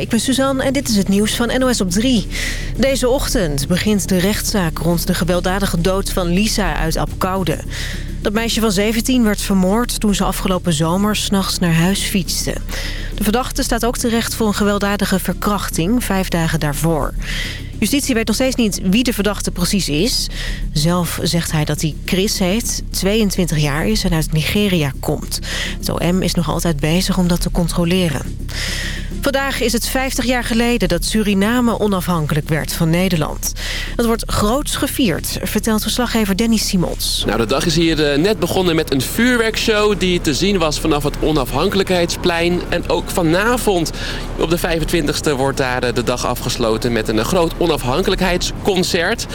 Ik ben Suzanne en dit is het nieuws van NOS op 3. Deze ochtend begint de rechtszaak rond de gewelddadige dood van Lisa uit Apkoude. Dat meisje van 17 werd vermoord toen ze afgelopen zomer s'nachts naar huis fietste. De verdachte staat ook terecht voor een gewelddadige verkrachting vijf dagen daarvoor. Justitie weet nog steeds niet wie de verdachte precies is. Zelf zegt hij dat hij Chris heet, 22 jaar is en uit Nigeria komt. Het OM is nog altijd bezig om dat te controleren. Vandaag is het 50 jaar geleden dat Suriname onafhankelijk werd van Nederland. Dat wordt groots gevierd, vertelt verslaggever Danny Simons. Nou, de dag is hier eh, net begonnen met een vuurwerkshow die te zien was vanaf het onafhankelijkheidsplein. En ook vanavond op de 25e wordt daar eh, de dag afgesloten met een groot onafhankelijkheidsconcert.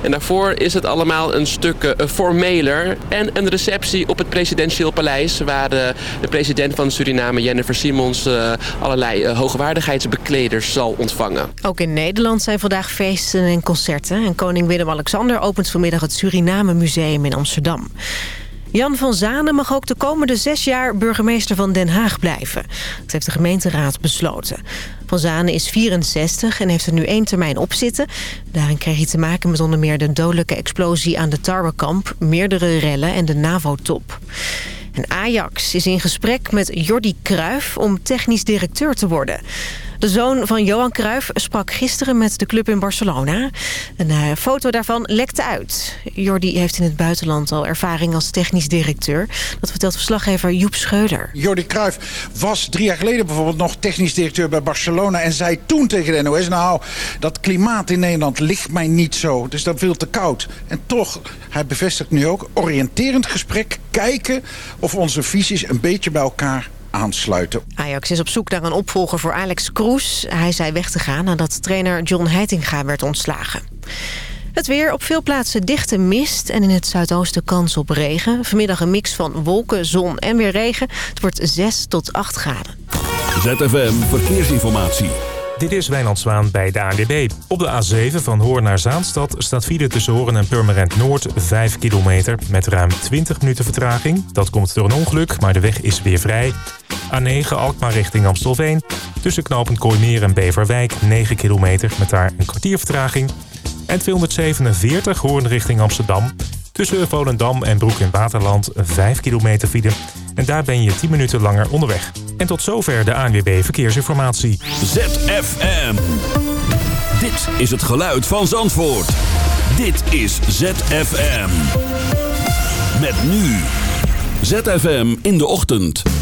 En daarvoor is het allemaal een stuk uh, formeler. En een receptie op het presidentieel paleis... waar de, de president van Suriname, Jennifer Simons... Uh, allerlei uh, hoogwaardigheidsbekleders zal ontvangen. Ook in Nederland zijn vandaag feesten en concerten. En koning Willem-Alexander opent vanmiddag het Suriname Museum in Amsterdam. Jan van Zanen mag ook de komende zes jaar burgemeester van Den Haag blijven. Dat heeft de gemeenteraad besloten. Van is 64 en heeft er nu één termijn op zitten. Daarin kreeg hij te maken met onder meer de dodelijke explosie aan de Tarwekamp... meerdere rellen en de NAVO-top. En Ajax is in gesprek met Jordi Cruijff om technisch directeur te worden. De zoon van Johan Cruijff sprak gisteren met de club in Barcelona. Een uh, foto daarvan lekte uit. Jordi heeft in het buitenland al ervaring als technisch directeur. Dat vertelt verslaggever Joep Scheuder. Jordi Cruijff was drie jaar geleden bijvoorbeeld nog technisch directeur bij Barcelona... en zei toen tegen de NOS... nou, dat klimaat in Nederland ligt mij niet zo. Is dan veel te koud. En toch, hij bevestigt nu ook, oriënterend gesprek... kijken of onze visies een beetje bij elkaar aansluiten. Ajax is op zoek naar een opvolger voor Alex Kroes. Hij zei weg te gaan nadat trainer John Heitinga werd ontslagen. Het weer op veel plaatsen dichte mist en in het zuidoosten kans op regen. Vanmiddag een mix van wolken, zon en weer regen. Het wordt 6 tot 8 graden. ZFM Verkeersinformatie. Dit is Wijnand Zwaan bij de ANWB. Op de A7 van Hoorn naar Zaanstad staat file tussen Hoorn en Purmerend Noord 5 kilometer met ruim 20 minuten vertraging. Dat komt door een ongeluk, maar de weg is weer vrij. A9 Alkmaar richting Amstelveen. Tussen knooppunt Kooimeer en Beverwijk 9 kilometer met daar een kwartier vertraging. En 247 Hoorn richting Amsterdam. Tussen Volendam en Broek in Waterland 5 kilometer file. En daar ben je 10 minuten langer onderweg. En tot zover de ANWB Verkeersinformatie. ZFM. Dit is het geluid van Zandvoort. Dit is ZFM. Met nu. ZFM in de ochtend.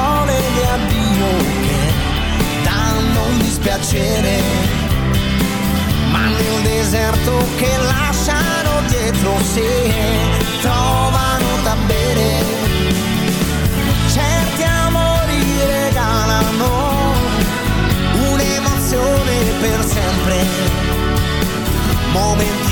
dispiacere, ma nel deserto che lasciano dietro sé trovano da bere. Certi amori regalano un'emozione per sempre, momenti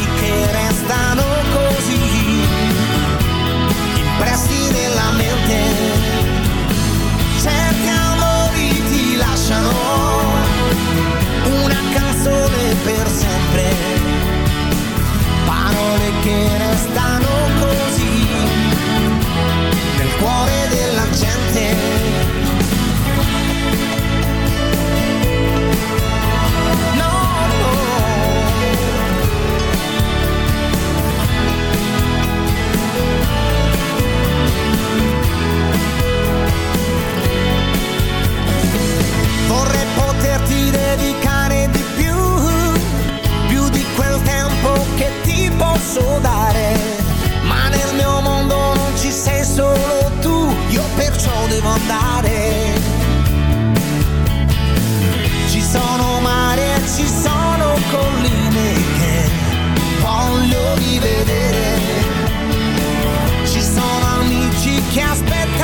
quieres posso dare, ma nel mio mondo non ci sei solo tu, io perciò devo andare. Ci sono mare e ci sono colline che voglio rivedere, ci sono amici che aspettano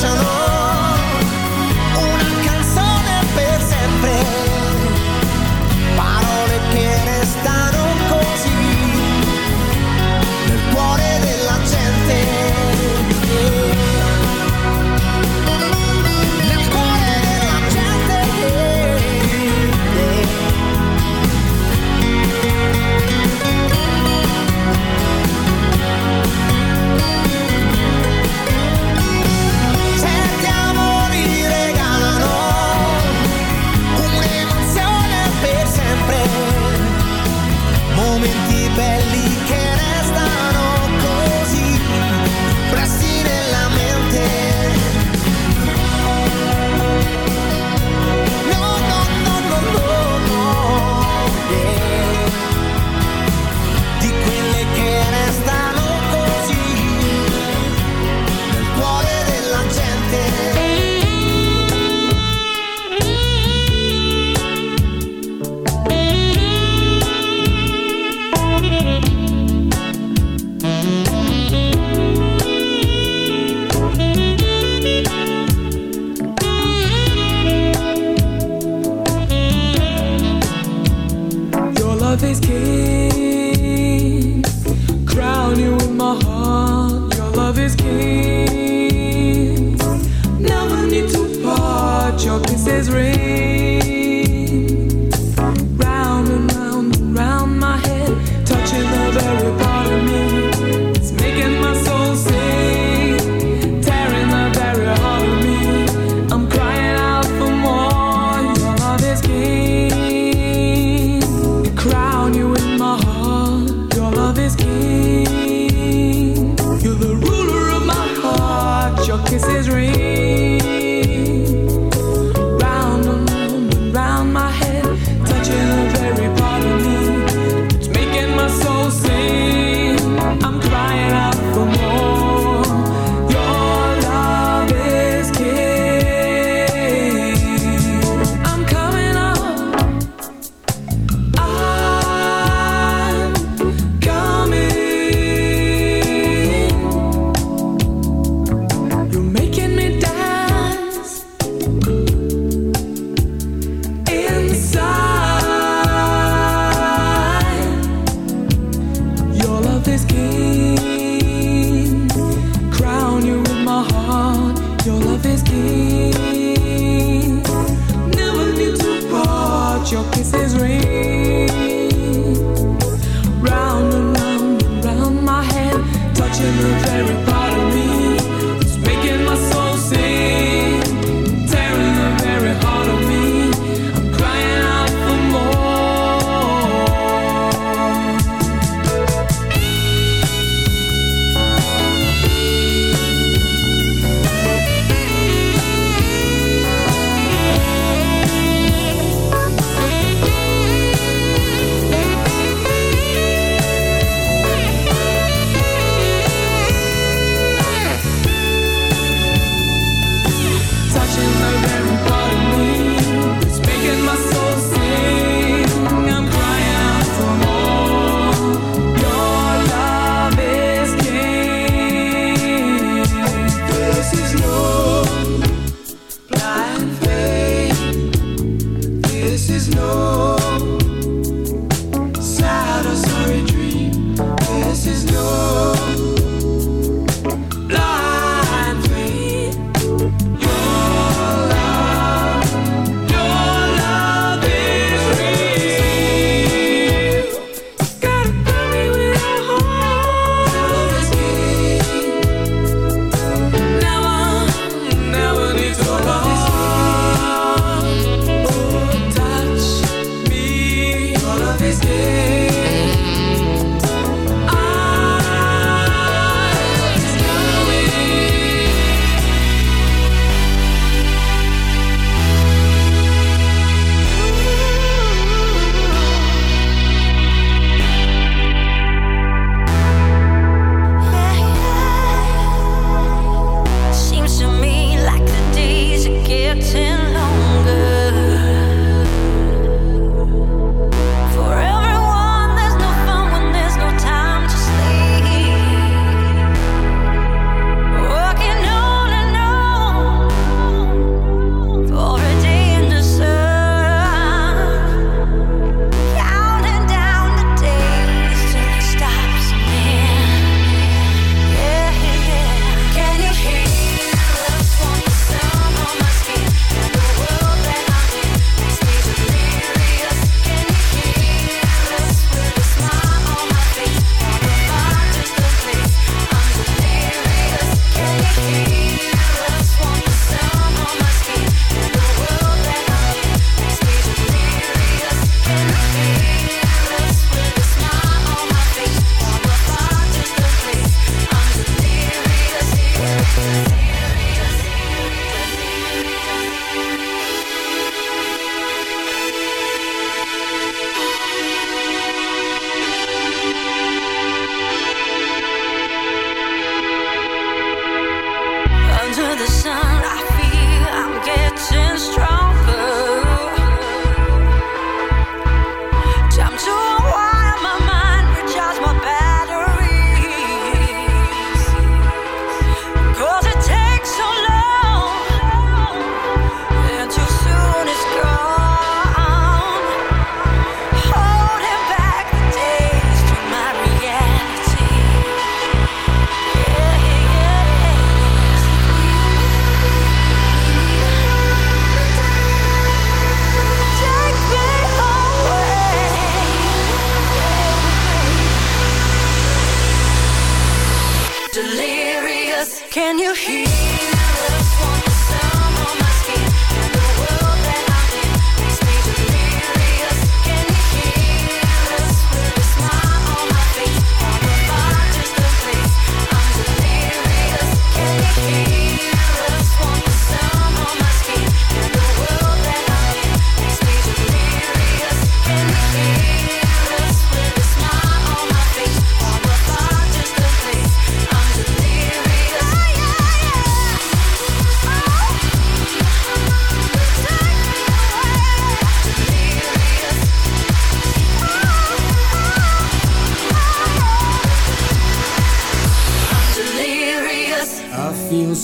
pasado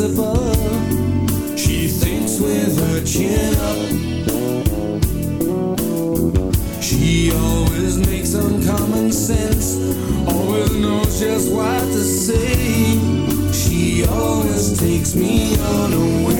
She thinks with her chin up. She always makes some common sense, always knows just what to say. She always takes me on a.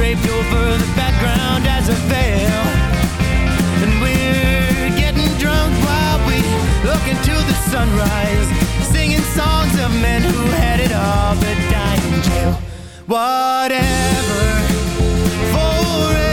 draped over the background as I fell. And we're getting drunk while we look into the sunrise, singing songs of men who had it all but died in jail. Whatever, forever.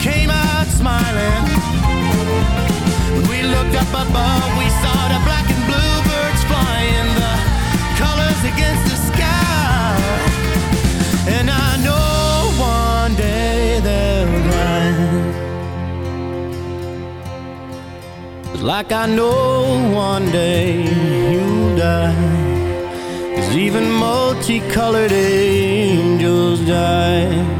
came out smiling. When we looked up above, we saw the black and blue birds flying, the colors against the sky. And I know one day they'll rise. Like I know one day you'll die. Cause even multicolored angels die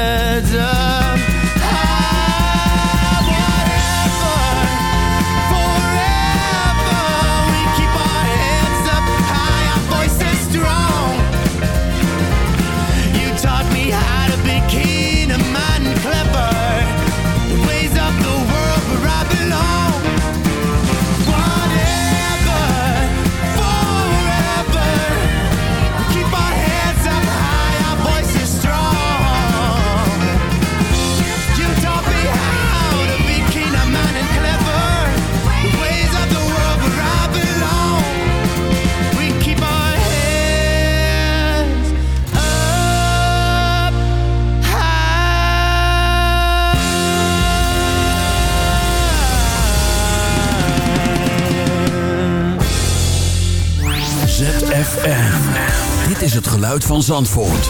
Het geluid van Zandvoort.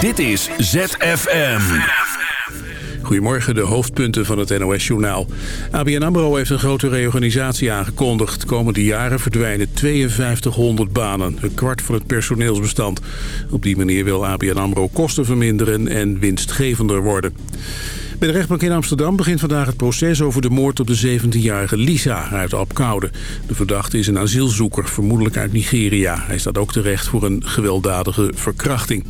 Dit is ZFM. Goedemorgen, de hoofdpunten van het NOS-journaal. ABN AMRO heeft een grote reorganisatie aangekondigd. Komende jaren verdwijnen 5200 banen, een kwart van het personeelsbestand. Op die manier wil ABN AMRO kosten verminderen en winstgevender worden. Bij de rechtbank in Amsterdam begint vandaag het proces over de moord op de 17-jarige Lisa uit Apkoude. De verdachte is een asielzoeker, vermoedelijk uit Nigeria. Hij staat ook terecht voor een gewelddadige verkrachting.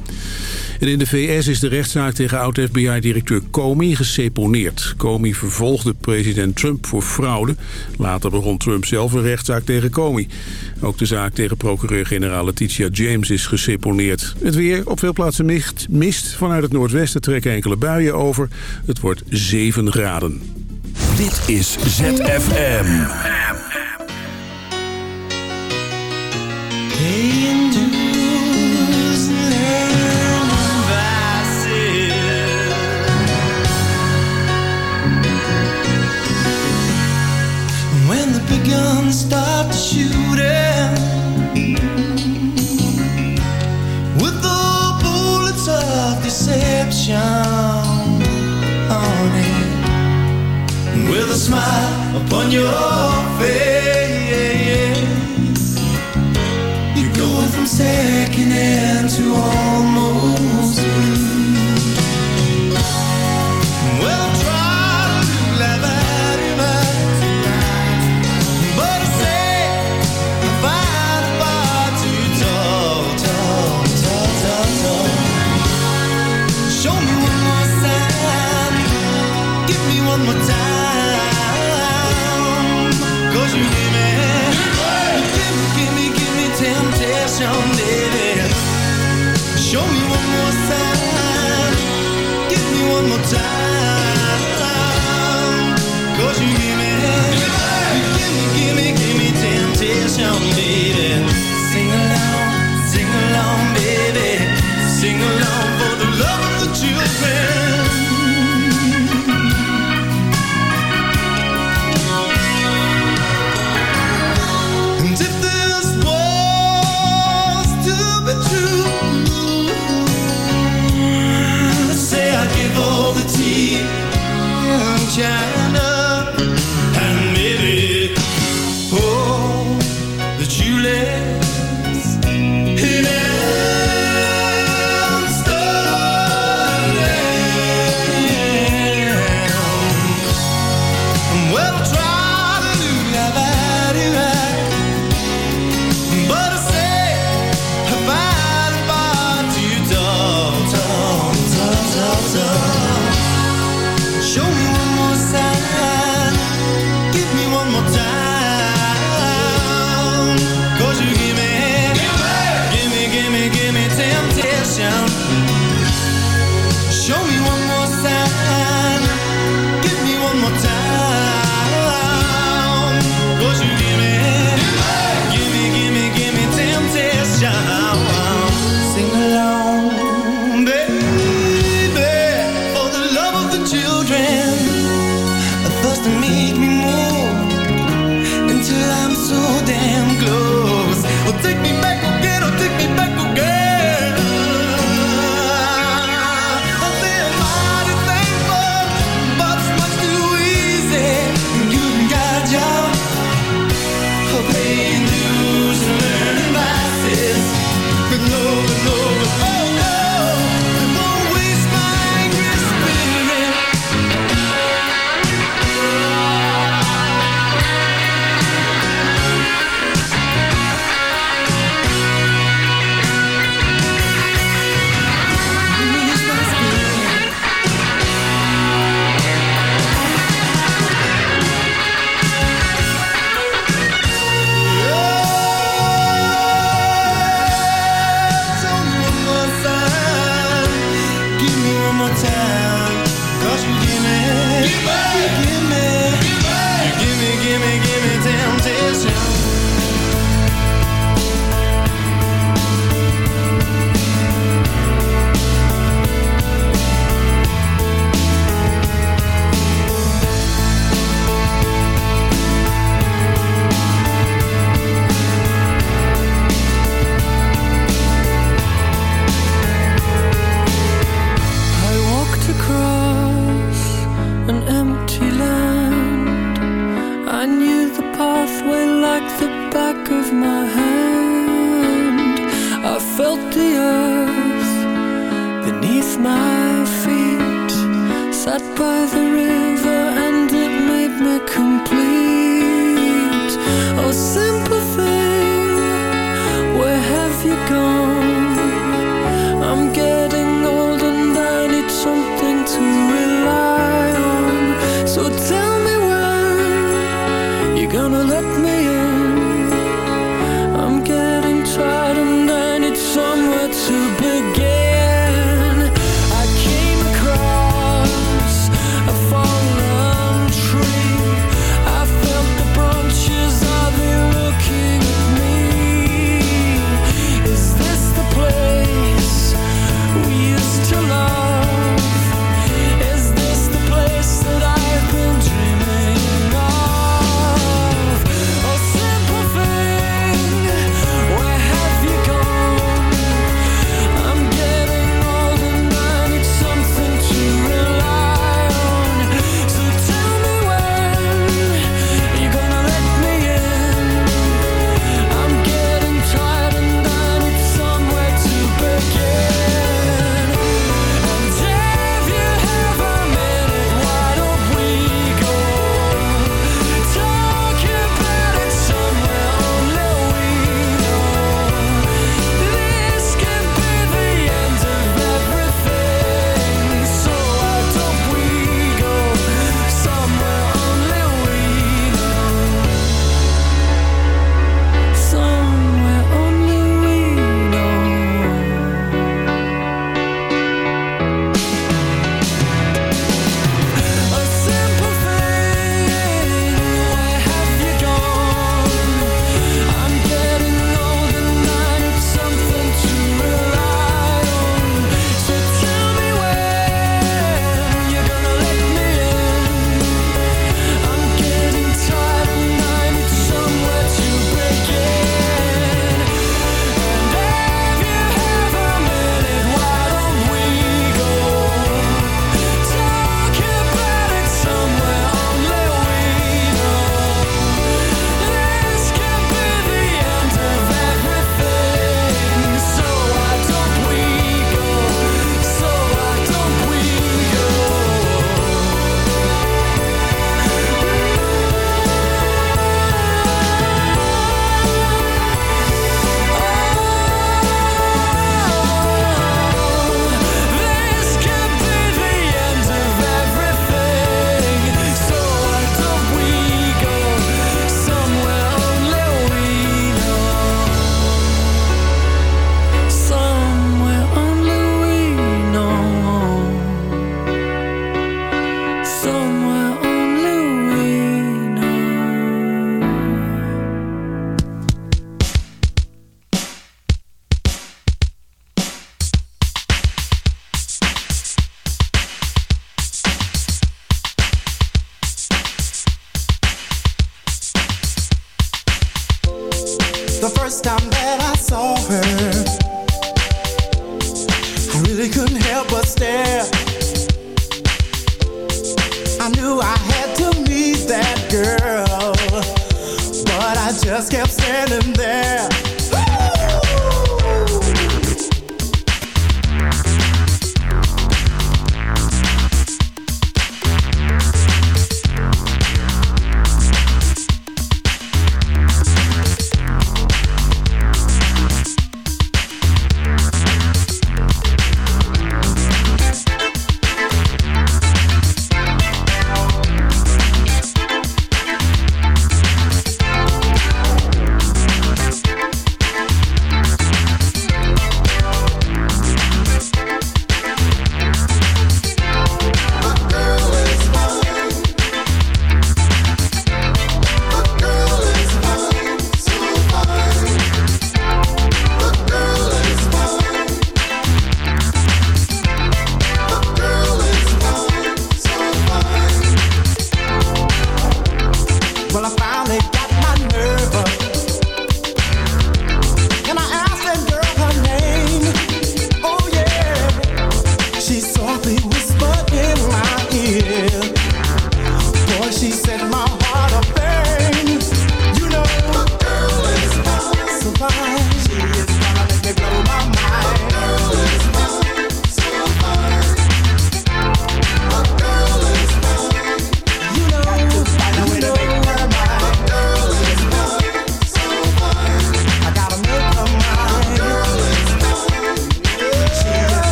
En in de VS is de rechtszaak tegen oud-FBI-directeur Comey geseponeerd. Comey vervolgde president Trump voor fraude. Later begon Trump zelf een rechtszaak tegen Comey. Ook de zaak tegen procureur-generaal Letitia James is geseponeerd. Het weer, op veel plaatsen mist, mist. Vanuit het noordwesten trekken enkele buien over. Het wordt 7 graden. Dit is ZFM. Shooting. With the bullets of deception on it, with a smile upon your face. You're going from second hand to almost one more time.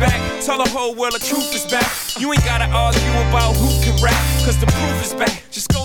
back. Tell the whole world the truth is back. You ain't gotta argue about who can rap, cause the proof is back. Just go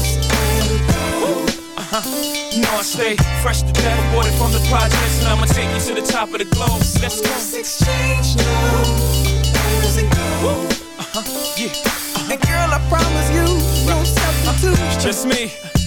Uh-huh. You know I stay fresh to death, aborted from the projects, and I'ma take you to the top of the globe. Let's go. Let's exchange now. and go. Uh-huh. Yeah. And girl, I promise you, no substitute. It's just me.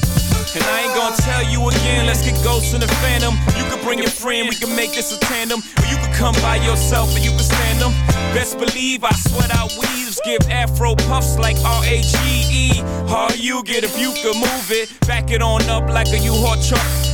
And I ain't gonna tell you again, let's get ghosts in the phantom. You can bring your friend, we can make this a tandem. Or you can come by yourself and you can stand them. Best believe I sweat out weaves, give afro puffs like R-A-G-E. How you get if you could move it, back it on up like a U-Haul truck.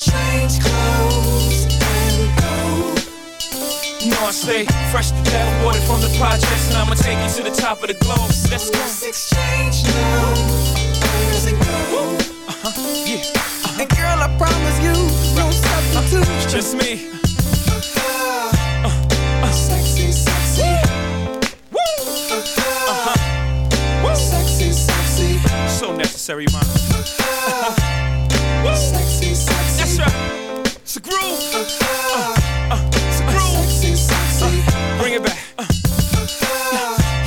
Change clothes and go. You know I stay fresh to death, aborted from the projects, and I'ma take you to the top of the globe. Let's go. Let's exchange now. and go. Uh-huh. Yeah. And girl, I promise you, no substitute. It's just me. Uh, uh, sexy, sexy. Woo. Uh-huh. Woo. Sexy, sexy. So necessary, man. It's a groove. Uh, uh, it's a groove. Sexy, sexy. Bring it back. Uh.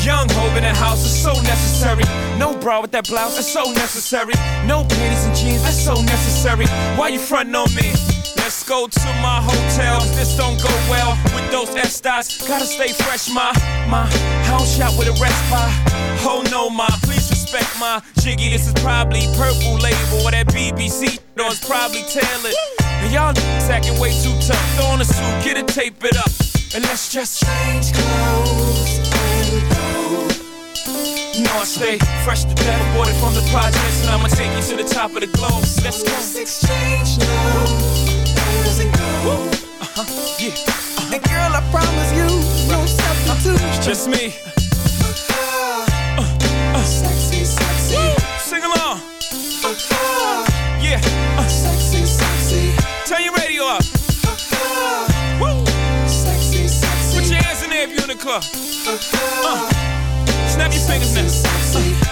Young Hov in the house is so necessary. No bra with that blouse, that's so necessary. No panties and jeans, that's so necessary. Why you frontin' on me? Let's go to my hotel. This don't go well with those Estes. Gotta stay fresh, my my house shot with a by. Oh no, my please respect my jiggy. This is probably purple label or that BBC. No, it's probably tailored. And y'all acting way too tough. Throw on a suit, get it, tape it up, and let's just change clothes and go. You know I stay fresh to death, aborted from the projects, and I'ma take you to the top of the globe. Let's go. exchange now. And go. Uh-huh. Yeah. And girl, I promise you, no substitute. It's just me. Club. Uh. Snap your fingers now. Uh.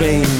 Perfect